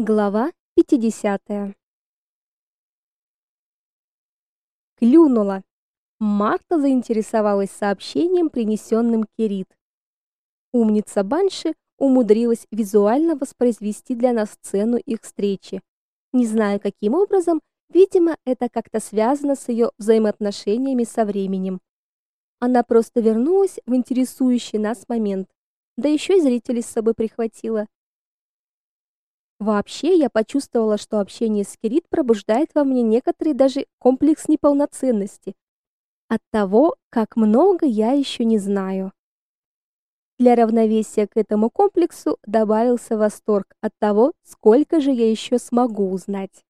Глава 50. Клюнула. Марта заинтересовалась сообщением, принесенным Кирит. Умница Банши умудрилась визуально воспроизвести для нас сцену их встречи. Не знаю каким образом, видимо, это как-то связано с ее взаимоотношениями со временем. Она просто вернулась в интересующий нас момент. Да еще и зрителей с собой прихватила. Вообще, я почувствовала, что общение с Кирит пробуждает во мне некоторый даже комплекс неполноценности от того, как много я еще не знаю. Для равновесия к этому комплексу добавился восторг от того, сколько же я еще смогу узнать.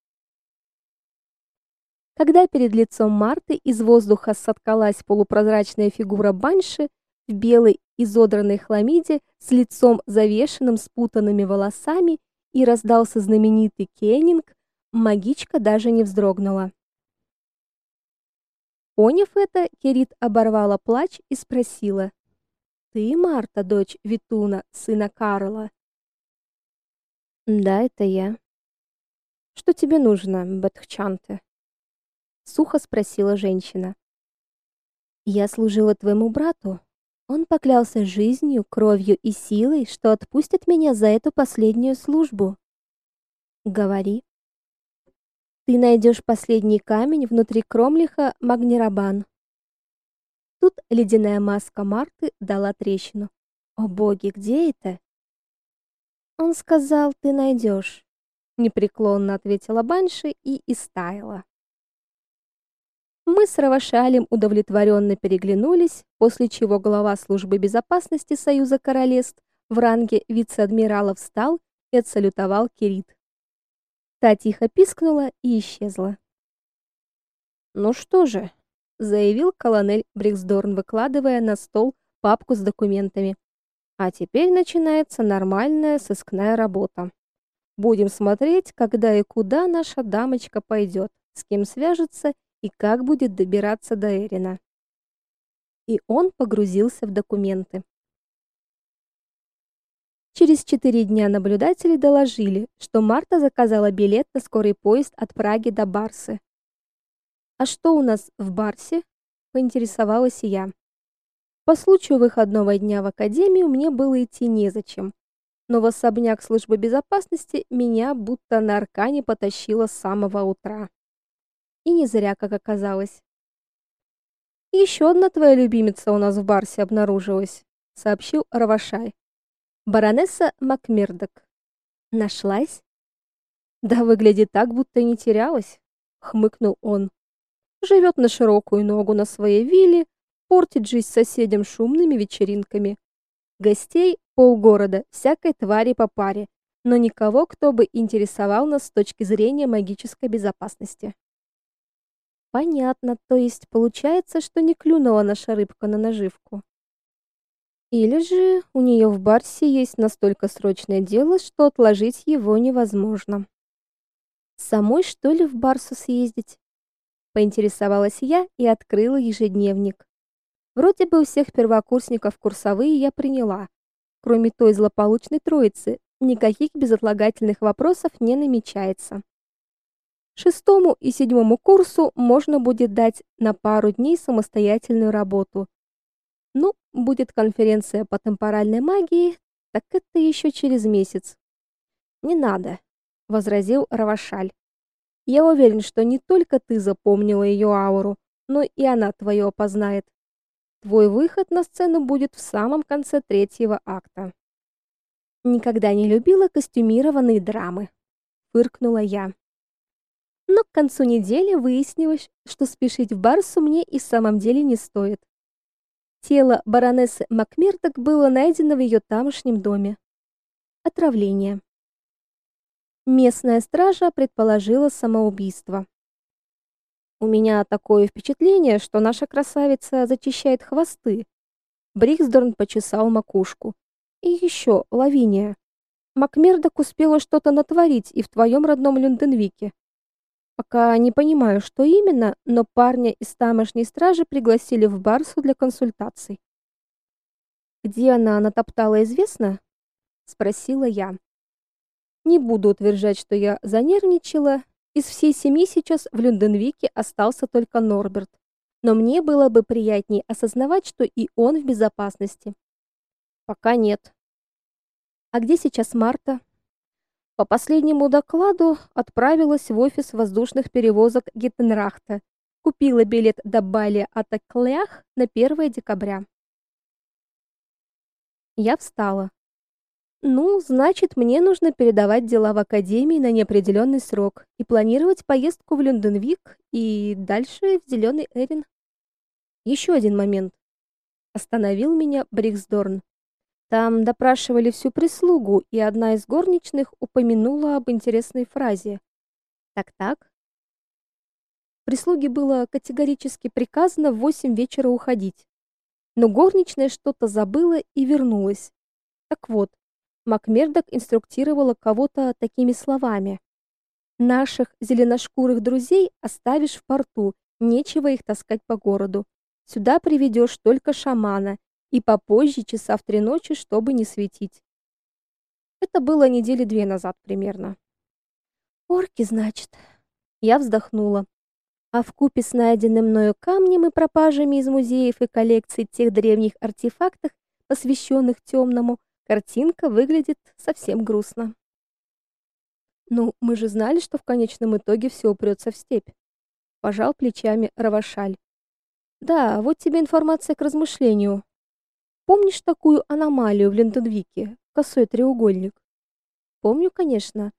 Когда перед лицом Марты из воздуха соткалась полупрозрачная фигура банши в белой изодранной хламиде с лицом завешенным спутанными волосами и раздался знаменитый кеннинг, магичка даже не вздрогнула. Поняв это, Керит оборвала плач и спросила: "Ты Марта, дочь Витуна, сына Карла?" "Да, это я. Что тебе нужно, Бетхчанте?" сухо спросила женщина. "Я служила твоему брату, он поклялся жизнью, кровью и силой, что отпустит меня за эту последнюю службу. Говори. Ты найдешь последний камень внутри кромлиха Магнирабан. Тут ледяная маска Марты дала трещину. О боги, где это? Он сказал, ты найдешь. непреклонно ответила Банши и истаяла. Мы с Равашалем удовлетворенно переглянулись, после чего глава службы безопасности Союза королевств в ранге вице-адмирала встал и отсалютовал Кирит. Та тихо пискнула и исчезла. "Ну что же", заявил колонель Бриксдорн, выкладывая на стол папку с документами. "А теперь начинается нормальная сыскная работа. Будем смотреть, когда и куда наша дамочка пойдет, с кем свяжется и как будет добираться до Эрина. И он погрузился в документы. Через четыре дня наблюдатели доложили, что Марта заказала билет на скорый поезд от Праги до Барсы. А что у нас в Барсе? поинтересовалась я. По случаю выходного дня в академию мне было идти незачем. Но в особняк службы безопасности меня будто на аркане потащило с самого утра. И не зря, как оказалось. Еще одна твоя любимица у нас в Барсе обнаружилась, сообщил Равашай. Баронесса Макмердок. Нашлась? Да выглядит так, будто не терялась, хмыкнул он. Живет на широкую ногу на своей вилле, портит жизнь соседям шумными вечеринками. Гостей полгорода, всякой твари по паре, но никого, кто бы интересовал нас с точки зрения магической безопасности. Понятно, то есть получается, что не клюнула наша рыбка на наживку. Или же у нее в Барсе есть настолько срочное дело, что отложить его невозможно. Самой что ли в Барсу съездить? Поинтересовалась я и открыла ежедневник. Вроде бы у всех первокурсников курсовые я приняла. Кроме той злополучной троицы, никаких безотлагательных вопросов не намечается. Шестому и седьмому курсу можно будет дать на пару дней самостоятельную работу. Ну, будет конференция по темпоральной магии, так это еще через месяц. Не надо, возразил Равашаль. Я уверен, что не только ты запомнила ее ауру, но и она твою опознает. Твой выход на сцену будет в самом конце третьего акта. Никогда не любила костюмированные драмы, фыркнула я. Но к концу недели выяснилось, что спешить в Барсу мне и в самом деле не стоит. Тело баронессы Макмердок было найдено в ее тамошнем доме. Отравление. Местная стража предположила самоубийство. У меня такое впечатление, что наша красавица зачищает хвосты. Бриксдорн почесал макушку. И еще, Лавиния. Макмердок успела что-то натворить и в твоем родном Люнденвике. Пока не понимаю, что именно, но парня из тамошней стражи пригласили в Барсу для консультаций. Где она натоптала, известно? спросила я. Не буду утверждать, что я занервничала. Из всей семьи сейчас в Люнденвике остался только Норберт. Но мне было бы приятнее осознавать, что и он в безопасности. Пока нет. А где сейчас Марта? По последнему докладу отправилась в офис воздушных перевозок Геттенрахта. Купила билет до Бали от Клях на 1 декабря. Я встала. Ну, значит, мне нужно передавать дела в академии на неопределенный срок и планировать поездку в Люнденвик и дальше в Зеленый Эрин. Еще один момент. Остановил меня Бриксдорн. Там допрашивали всю прислугу, и одна из горничных упомянула об интересной фразе. Так-так. Прислуге было категорически приказано в восемь вечера уходить. Но горничная что-то забыла и вернулась. Так вот, Макмердок инструктировала кого-то такими словами: "Наших зеленошкурых друзей оставишь в порту, нечего их таскать по городу. Сюда приведешь только шамана, и попозже часа в три ночи, чтобы не светить. Это было недели две назад примерно. Орки, значит. Я вздохнула. А в купе с найденным мною камнем и пропажами из музеев и коллекций тех древних артефактов, посвященных темному, картинка выглядит совсем грустно. Ну, мы же знали, что в конечном итоге все упрется в степь. Пожал плечами Равашаль. Да, вот тебе информация к размышлению. Помнишь такую аномалию в Ленденвике? Косой треугольник. Помню, конечно.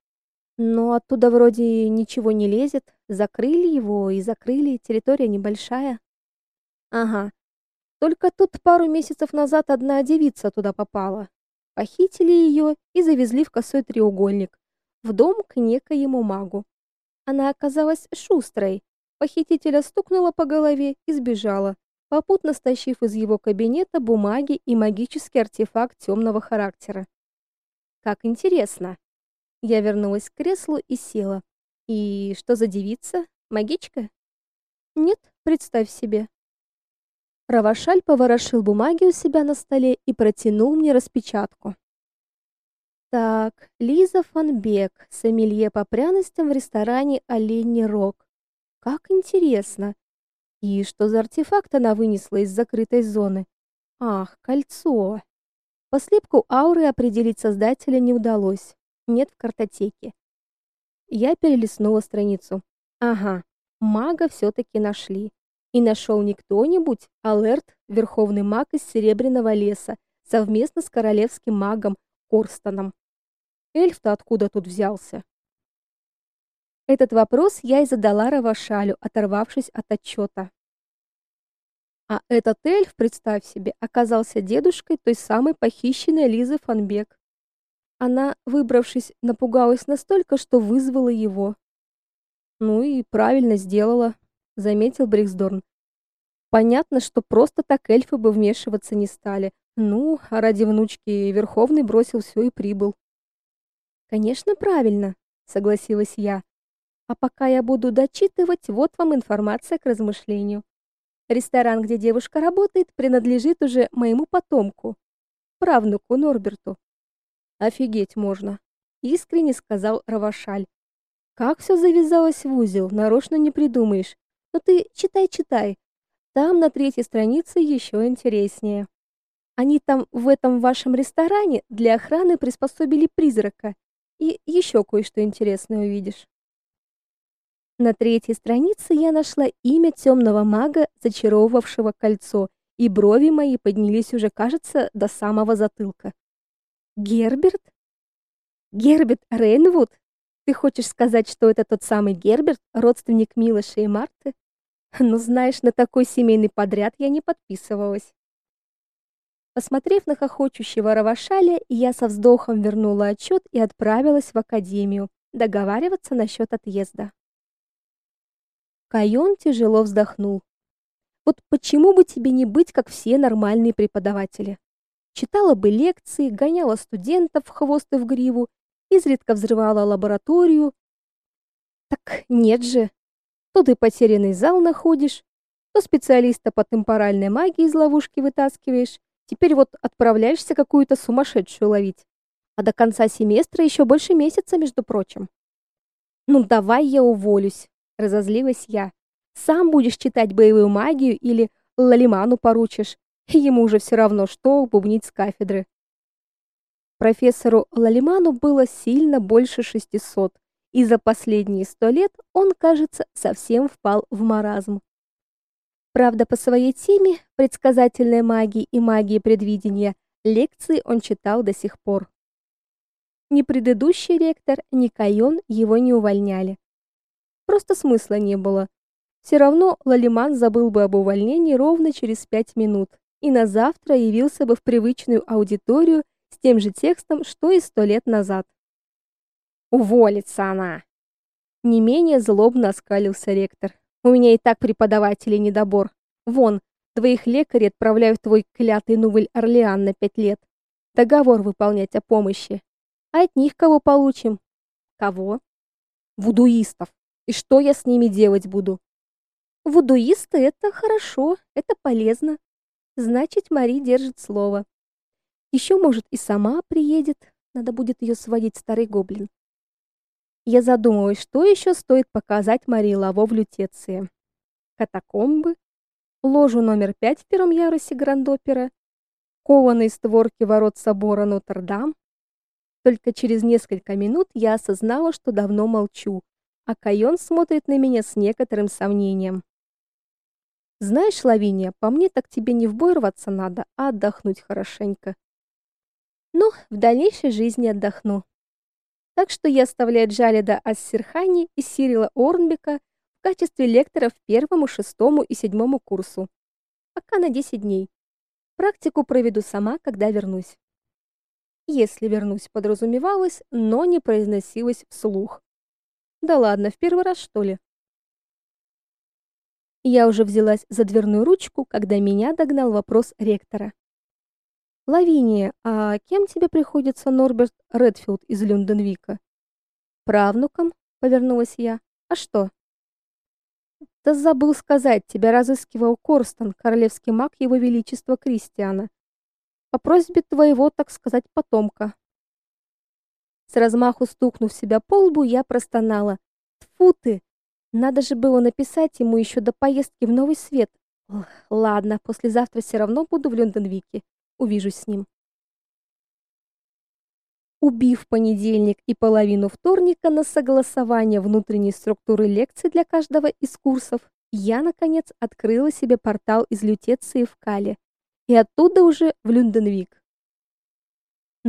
Но оттуда вроде ничего не лезет. Закрыли его и закрыли, территория небольшая. Ага. Только тут пару месяцев назад одна девица туда попала. Похитили ее и завезли в косой треугольник, в дом к некоему магу. Она оказалась шустрой. Похитителя стукнула по голове и сбежала попутно стащив из его кабинета бумаги и магический артефакт темного характера. Как интересно. Я вернулась к креслу и села. И что за девица? Магичка? Нет, представь себе. Равашаль поворошил бумаги у себя на столе и протянул мне распечатку. Так, Лиза Фанбек, сомелье по пряностям в ресторане Оленьий Рог. Как интересно. И что за артефакт она вынесла из закрытой зоны? Ах, кольцо. По слепку ауры определить создателя не удалось. Нет в картотеке. Я перелистнула страницу. Ага, мага все таки нашли. И нашел не кто-нибудь, а Лерт, верховный маг из Серебряного леса, совместно с королевским магом Корстоном. Эльф-то откуда тут взялся? Этот вопрос я и задала Равашалю, оторвавшись от отчета. А этот эльф, представь себе, оказался дедушкой той самой похищенной Лизы Фанбек. Она, выбравшись, напугалась настолько, что вызвала его. Ну и правильно сделала, заметил Бриксдорн. Понятно, что просто так эльфы бы вмешиваться не стали. Ну, а ради внучки Верховный бросил все и прибыл. Конечно, правильно, согласилась я. А пока я буду дочитывать, вот вам информация к размышлению. Ресторан, где девушка работает, принадлежит уже моему потомку, правнуку Норберту. Офигеть можно, искренне сказал Равашаль. Как все завязалось в узел, нарочно не придумаешь. Но ты читай-читай. Там на третьей странице еще интереснее. Они там в этом вашем ресторане для охраны приспособили призрака. И еще кое-что интересное увидишь. На третьей странице я нашла имя темного мага, зачаровывавшего кольцо, и брови мои поднялись уже, кажется, до самого затылка. Герберт? Герберт Рейнвуд? Ты хочешь сказать, что это тот самый Герберт, родственник Милоши и Марты? Ну, знаешь, на такой семейный подряд я не подписывалась. Посмотрев на хохочущего Равашаля, я со вздохом вернула отчет и отправилась в академию договариваться насчет отъезда. Кайон тяжело вздохнул. Вот почему бы тебе не быть как все нормальные преподаватели? Читала бы лекции, гоняла студентов в хвост и в гриву, изредка взрывала лабораторию. Так нет же. То ты потерянный зал находишь, то специалиста по темпоральной магии из ловушки вытаскиваешь, теперь вот отправляешься какую-то сумасшедшую ловить. А до конца семестра еще больше месяца, между прочим. Ну давай я уволюсь, разозлилась я. Сам будешь читать боевую магию или Лалиману поручишь. Ему уже все равно, что бубнить с кафедры. Профессору Лалиману было сильно больше 600, и за последние сто лет он, кажется, совсем впал в маразм. Правда, по своей теме предсказательной магии и магии предвидения лекции он читал до сих пор. Ни предыдущий ректор, ни Кайон его не увольняли. Просто смысла не было. Все равно Лалиман забыл бы об увольнении ровно через пять минут и на завтра явился бы в привычную аудиторию с тем же текстом, что и сто лет назад. Уволится она. Не менее злобно оскалился ректор. У меня и так преподавателей недобор. Вон, двоих лекарей отправляю в твой клятый Нувель-Орлеан на пять лет. Договор выполнять о помощи. А от них кого получим? Кого? Вудуистов. И что я с ними делать буду? Вудуисты это хорошо, это полезно. Значит, Мари держит слово. Еще, может, и сама приедет. Надо будет ее сводить старый гоблин. Я задумалась, что еще стоит показать Марии Лаво в Лютеции. Катакомбы, ложу номер пять в первом ярусе Гранд-опера, кованые створки ворот собора Нотр-Дам. Только через несколько минут я осознала, что давно молчу, а Кайон смотрит на меня с некоторым сомнением. Знаешь, Лавиния, по мне так тебе не в бой рваться надо, а отдохнуть хорошенько. Ну, в дальнейшей жизни отдохну. Так что я оставляю Джалида Ассирхани и Сирила Орнбека в качестве лекторов первому, шестому и седьмому курсу. Пока на 10 дней. Практику проведу сама, когда вернусь. Если вернусь, подразумевалось, но не произносилось вслух. Да ладно, в первый раз, что ли? Я уже взялась за дверную ручку, когда меня догнал вопрос ректора. Лавиния, а кем тебе приходится Норберт Редфилд из Люнденвика? Правнуком, повернулась я. А что? Да забыл сказать, тебя разыскивал Корстон, королевский маг его величества Кристиана. По просьбе твоего, так сказать, потомка. С размаху стукнув себя по лбу, я простонала: "Тфу ты! Надо же было написать ему еще до поездки в Новый Свет. Ох, ладно, послезавтра все равно буду в Лондонвике. Увижусь с ним. Убив понедельник и половину вторника на согласование внутренней структуры лекций для каждого из курсов, я наконец открыла себе портал из Лютеции в Кале и оттуда уже в Люнденвик.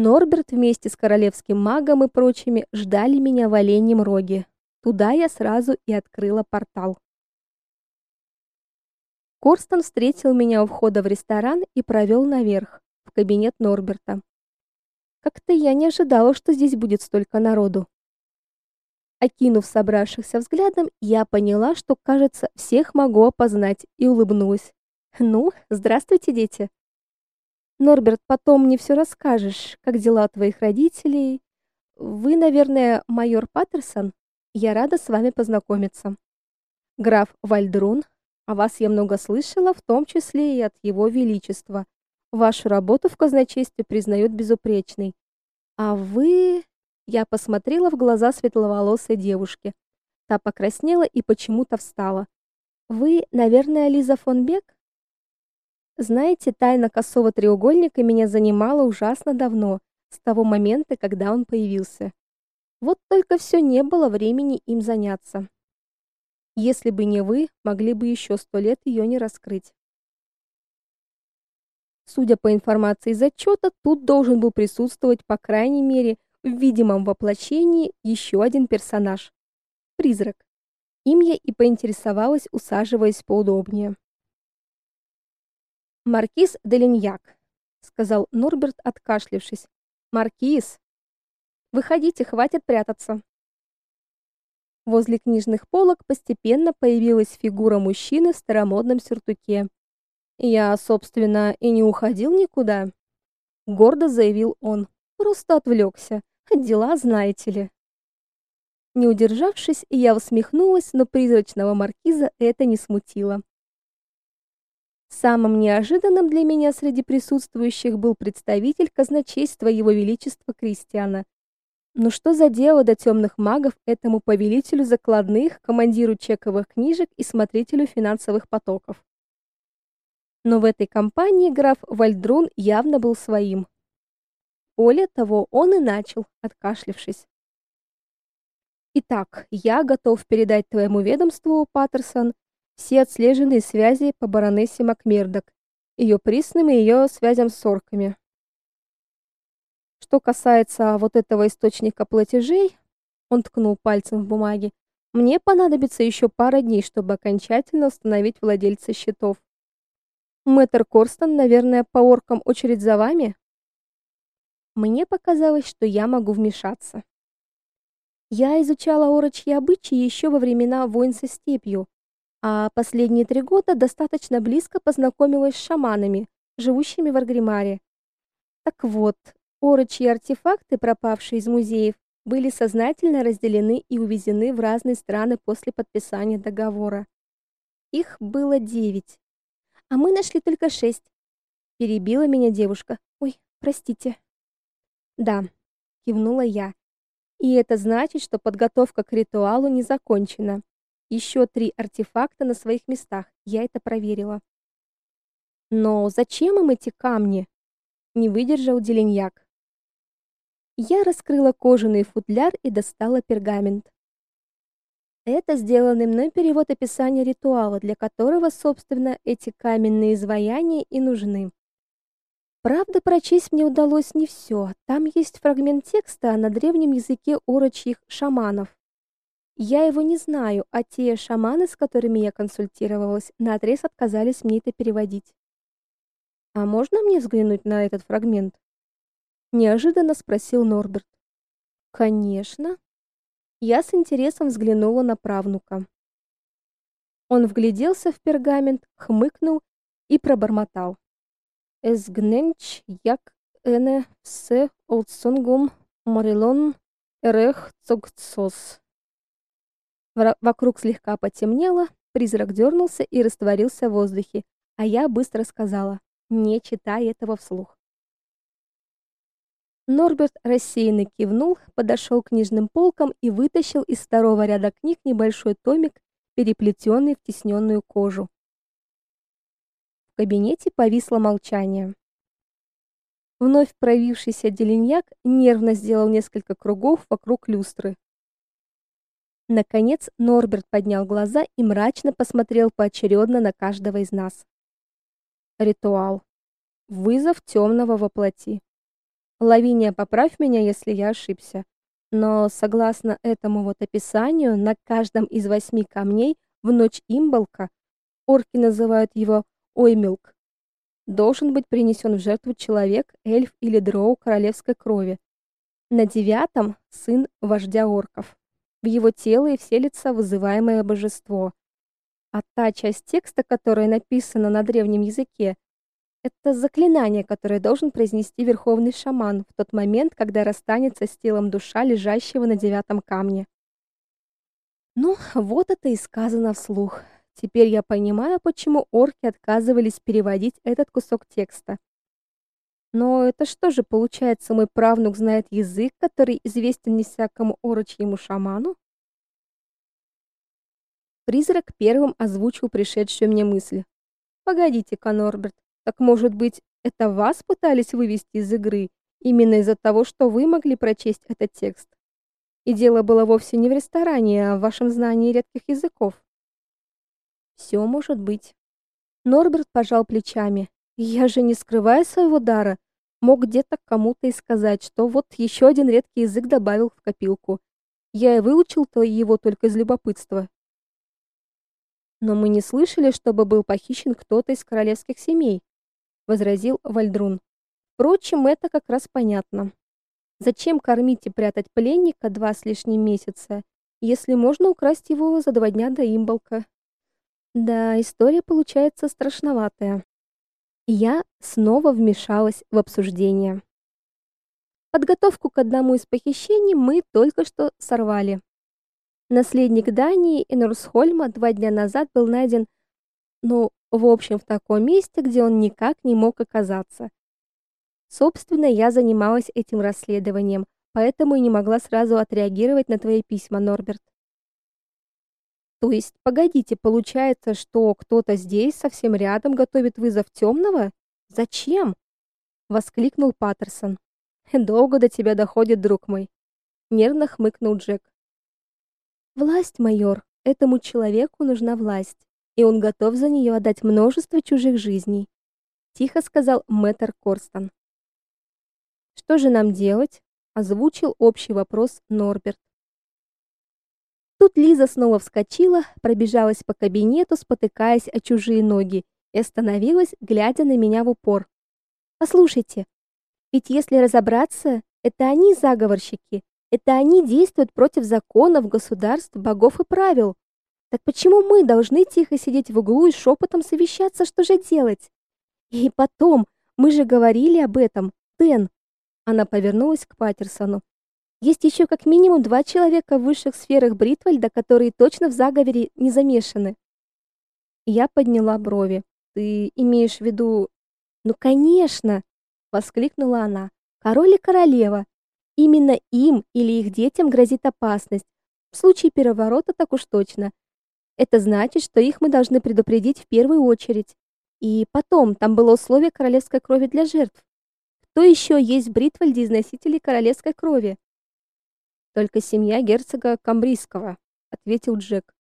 Норберт вместе с королевским магом и прочими ждали меня в Оленьем роге. Туда я сразу и открыла портал. Корстон встретил меня у входа в ресторан и провел наверх, в кабинет Норберта. Как-то я не ожидала, что здесь будет столько народу. Окинув собравшихся взглядом, я поняла, что, кажется, всех могу опознать, и улыбнулась. Ну, здравствуйте, дети. Норберт, потом мне все расскажешь, как дела твоих родителей. Вы, наверное, майор Паттерсон? Я рада с вами познакомиться. Граф Вальдрун, о вас я много слышала, в том числе и от его величества. Вашу работу в казначействе признают безупречной. А вы Я посмотрела в глаза светловолосой девушки. Та покраснела и почему-то встала. Вы, наверное, Лиза фон Бек? Знаете, тайна косого треугольника меня занимала ужасно давно, с того момента, когда он появился. Вот только все не было времени им заняться. Если бы не вы, могли бы еще сто лет ее не раскрыть. Судя по информации из отчета, тут должен был присутствовать, по крайней мере, в видимом воплощении еще один персонаж призрак. Им я и поинтересовалась, усаживаясь поудобнее. Маркиз Делиньяк, сказал Норберт, откашлившись. Маркиз, Выходите, хватит прятаться. Возле книжных полок постепенно появилась фигура мужчины в старомодном сюртуке. Я, собственно, и не уходил никуда, гордо заявил он. Просто отвлекся. Дела, знаете ли. Не удержавшись, я усмехнулась, но призрачного маркиза это не смутило. Самым неожиданным для меня среди присутствующих был представитель казначейства Его Величества Кристиана. Ну что за дело до темных магов этому повелителю закладных, командиру чековых книжек и смотрителю финансовых потоков? Но в этой компании граф Вальдрун явно был своим. Более того, он и начал, откашлившись. Итак, я готов передать твоему ведомству, Паттерсон, все отслеженные связи по баронессе Макмердок, ее присным и ее связям с орками. Что касается вот этого источника платежей, он ткнул пальцем в бумаге. Мне понадобится еще пара дней, чтобы окончательно установить владельца счетов. Мэтр Корстон, наверное, по оркам очередь за вами. Мне показалось, что я могу вмешаться. Я изучала орочьи обычаи еще во времена войн со степью, а последние три года достаточно близко познакомилась с шаманами, живущими в Аргримаре. Так вот, орочьи артефакты, пропавшие из музеев, были сознательно разделены и увезены в разные страны после подписания договора. Их было девять, а мы нашли только шесть. Перебила меня девушка. Ой, простите. Да, кивнула я. И это значит, что подготовка к ритуалу не закончена. Еще три артефакта на своих местах. Я это проверила. Но зачем им эти камни? Не выдержал Деленьяк. Я раскрыла кожаный футляр и достала пергамент. Это сделанный мной перевод описания ритуала, для которого, собственно, эти каменные изваяния и нужны. Правда, прочесть мне удалось не все. Там есть фрагмент текста на древнем языке орочьих шаманов. Я его не знаю, а те шаманы, с которыми я консультировалась, наотрез отказались мне это переводить. А можно мне взглянуть на этот фрагмент? неожиданно спросил Норберт. Конечно. Я с интересом взглянула на правнука. Он вгляделся в пергамент, хмыкнул и пробормотал: Эсгненч як эне все олдсонгум морилон эрех цогцос. Вокруг слегка потемнело, призрак дернулся и растворился в воздухе, а я быстро сказала: "Не читай этого вслух". Норберт рассеянно кивнул, подошел к книжным полкам и вытащил из второго ряда книг небольшой томик, переплетенный в тисненную кожу кабинете повисло молчание. Вновь проявившийся Деленьяк нервно сделал несколько кругов вокруг люстры. Наконец Норберт поднял глаза и мрачно посмотрел поочередно на каждого из нас. Ритуал. Вызов темного воплоти. Лавиния, поправь меня, если я ошибся. Но согласно этому вот описанию, на каждом из восьми камней в ночь имболка орки называют его Оймилк. Должен быть принесен в жертву человек, эльф или дроу королевской крови. На девятом сын вождя орков. В его тело и вселится вызываемое божество. А та часть текста, которая написана на древнем языке, это заклинание, которое должен произнести верховный шаман в тот момент, когда расстанется с телом душа, лежащего на девятом камне. Ну, вот это и сказано вслух. Теперь я понимаю, почему орки отказывались переводить этот кусок текста. Но это что же получается, мой правнук знает язык, который известен не всякому орочьему шаману? Призрак первым озвучил пришедшую мне мысль. Погодите-ка, так может быть, это вас пытались вывести из игры именно из-за того, что вы могли прочесть этот текст? И дело было вовсе не в ресторане, а в вашем знании редких языков. Все может быть. Норберт пожал плечами. Я же не скрываю своего дара. Мог где-то кому-то и сказать, что вот еще один редкий язык добавил в копилку. Я и выучил-то его только из любопытства. Но мы не слышали, чтобы был похищен кто-то из королевских семей, возразил Вальдрун. Впрочем, это как раз понятно. Зачем кормить и прятать пленника два с лишним месяца, если можно украсть его за два дня до имболка? Да, история получается страшноватая. Я снова вмешалась в обсуждение. Подготовку к одному из похищений мы только что сорвали. Наследник Дании Энорсхольма два дня назад был найден, ну, в общем, в таком месте, где он никак не мог оказаться. Собственно, я занималась этим расследованием, поэтому и не могла сразу отреагировать на твои письма, Норберт. То есть, погодите, получается, что кто-то здесь, совсем рядом, готовит вызов темного? Зачем? воскликнул Паттерсон. Долго до тебя доходит, друг мой, нервно хмыкнул Джек. Власть, майор, этому человеку нужна власть, и он готов за нее отдать множество чужих жизней, тихо сказал мэтр Корстон. Что же нам делать? озвучил общий вопрос Норберт. Тут Лиза снова вскочила, пробежалась по кабинету, спотыкаясь о чужие ноги, и остановилась, глядя на меня в упор. Послушайте, ведь если разобраться, это они заговорщики. Это они действуют против законов, государств, богов и правил. Так почему мы должны тихо сидеть в углу и шепотом совещаться, что же делать? И потом, мы же говорили об этом. Дэн. Она повернулась к Патерсону. Есть еще как минимум два человека в высших сферах Бритвальда, которые точно в заговоре не замешаны. Я подняла брови. Ты имеешь в виду Ну, конечно, воскликнула она. Король и королева. Именно им или их детям грозит опасность. В случае переворота так уж точно. Это значит, что их мы должны предупредить в первую очередь. И потом, там было условие королевской крови для жертв. Кто еще есть в Бритвальде из носителей королевской крови? Только семья герцога Камбрийского, ответил Джек.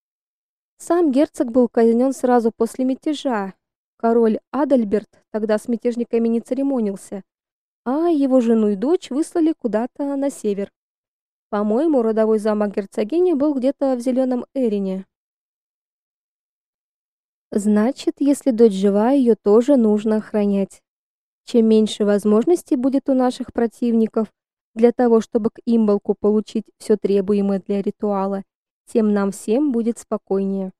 Сам герцог был казнен сразу после мятежа. Король Адальберт тогда с мятежниками не церемонился, а его жену и дочь выслали куда-то на север. По-моему, родовой замок герцогини был где-то в Зеленом Эрине. Значит, если дочь жива, ее тоже нужно охранять. Чем меньше возможностей будет у наших противников, для того, чтобы к имболку получить все требуемое для ритуала, тем нам всем будет спокойнее.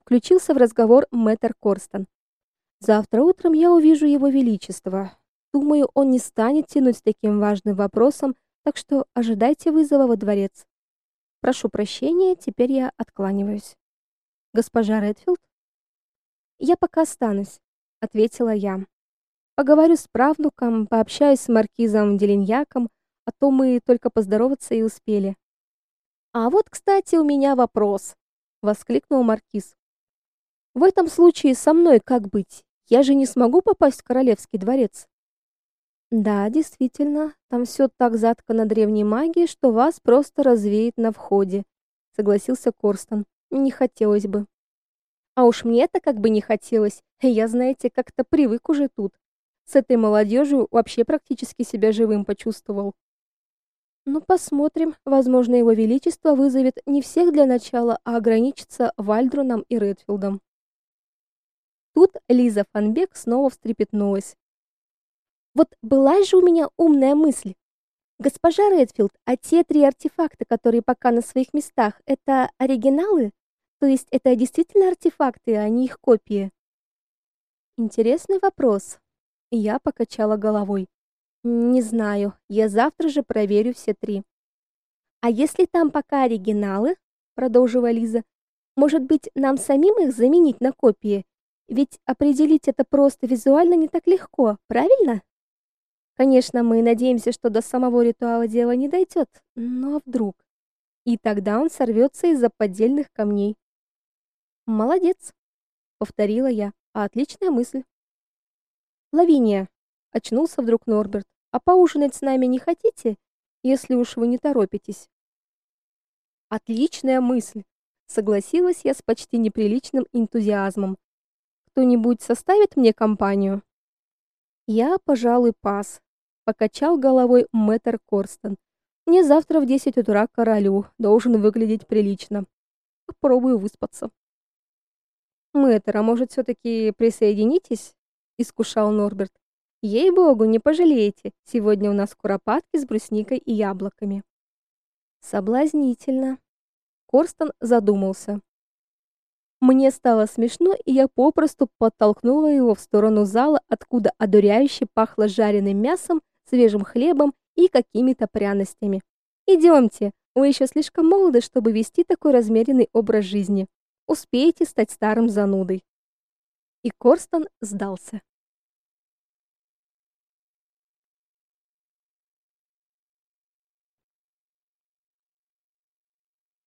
Включился в разговор мэтр Корстон. Завтра утром я увижу его величество. Думаю, он не станет тянуть с таким важным вопросом, так что ожидайте вызова во дворец. Прошу прощения, теперь я откланиваюсь. Госпожа Редфилд? Я пока останусь, ответила я. Поговорю с правнуком, пообщаюсь с маркизом Делиньяком, то мы только поздороваться и успели. А вот, кстати, у меня вопрос, воскликнул маркиз. В этом случае со мной как быть? Я же не смогу попасть в королевский дворец. Да, действительно, там все так заткано древней магией, что вас просто развеет на входе, согласился Корстон. Не хотелось бы. А уж мне-то как бы не хотелось. Я, знаете, как-то привык уже тут. С этой молодежью вообще практически себя живым почувствовал. Ну, посмотрим. Возможно, его величество вызовет не всех для начала, а ограничится Вальдруном и Редфилдом. Тут Лиза Фанбек снова встрепетнулась. Вот была же у меня умная мысль. Госпожа Редфилд, а те три артефакта, которые пока на своих местах, это оригиналы? То есть это действительно артефакты, а не их копии? Интересный вопрос. Я покачала головой. Не знаю, я завтра же проверю все три. А если там пока оригиналы, продолжила Лиза, может быть, нам самим их заменить на копии? Ведь определить это просто визуально не так легко, правильно? Конечно, мы надеемся, что до самого ритуала дело не дойдет, но вдруг. И тогда он сорвется из-за поддельных камней. Молодец, повторила я. Отличная мысль. Лавиния, очнулся вдруг Норберт. А поужинать с нами не хотите, если уж вы не торопитесь? Отличная мысль, согласилась я с почти неприличным энтузиазмом. Кто-нибудь составит мне компанию? Я, пожалуй, пас, покачал головой мэтр Корстон. Мне завтра в 10 утра к королю, должен выглядеть прилично. Попробую выспаться. Мэтр, а может все таки присоединитесь? искушал Норберт. Ей-богу, не пожалеете. Сегодня у нас куропатки с брусникой и яблоками. Соблазнительно. Корстон задумался. Мне стало смешно, и я попросту подтолкнула его в сторону зала, откуда одуряюще пахло жареным мясом, свежим хлебом и какими-то пряностями. Идемте, вы еще слишком молоды, чтобы вести такой размеренный образ жизни. Успеете стать старым занудой. И Корстон сдался.